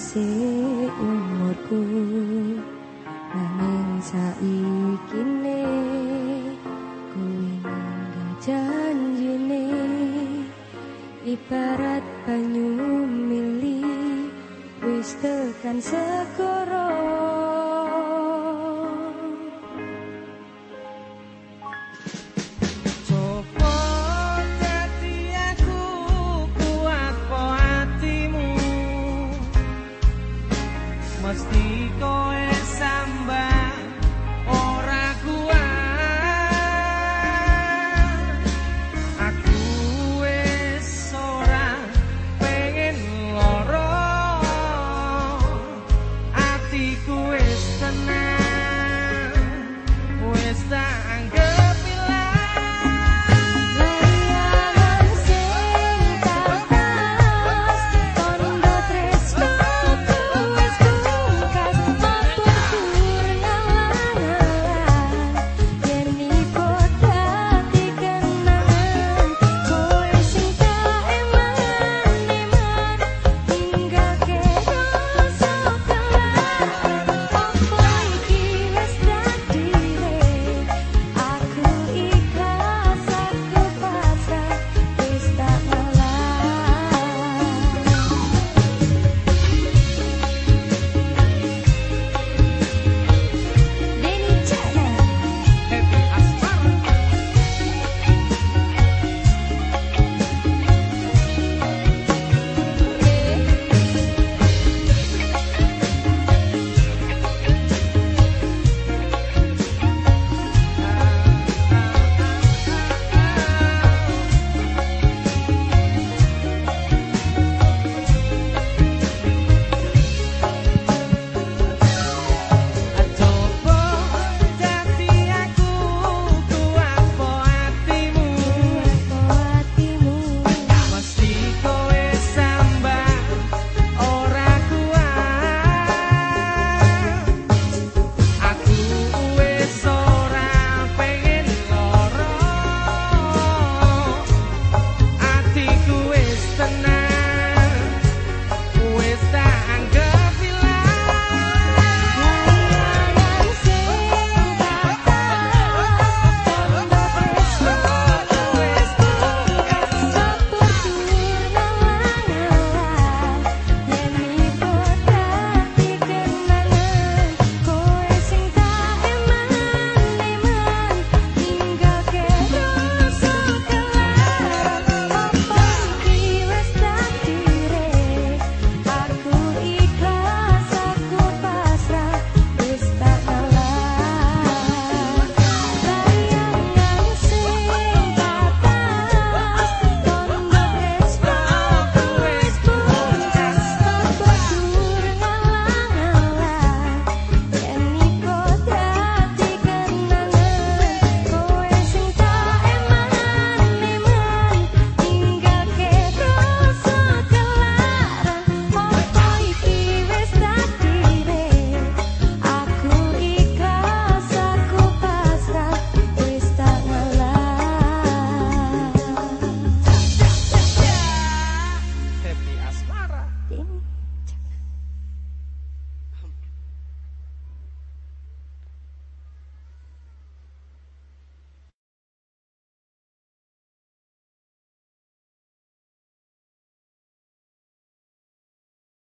pungkasi umurku. Nanging saiki ne Kuwi ninggal janjine Ibarat banyu mili Wis tekan segoro everything.